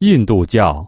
印度教。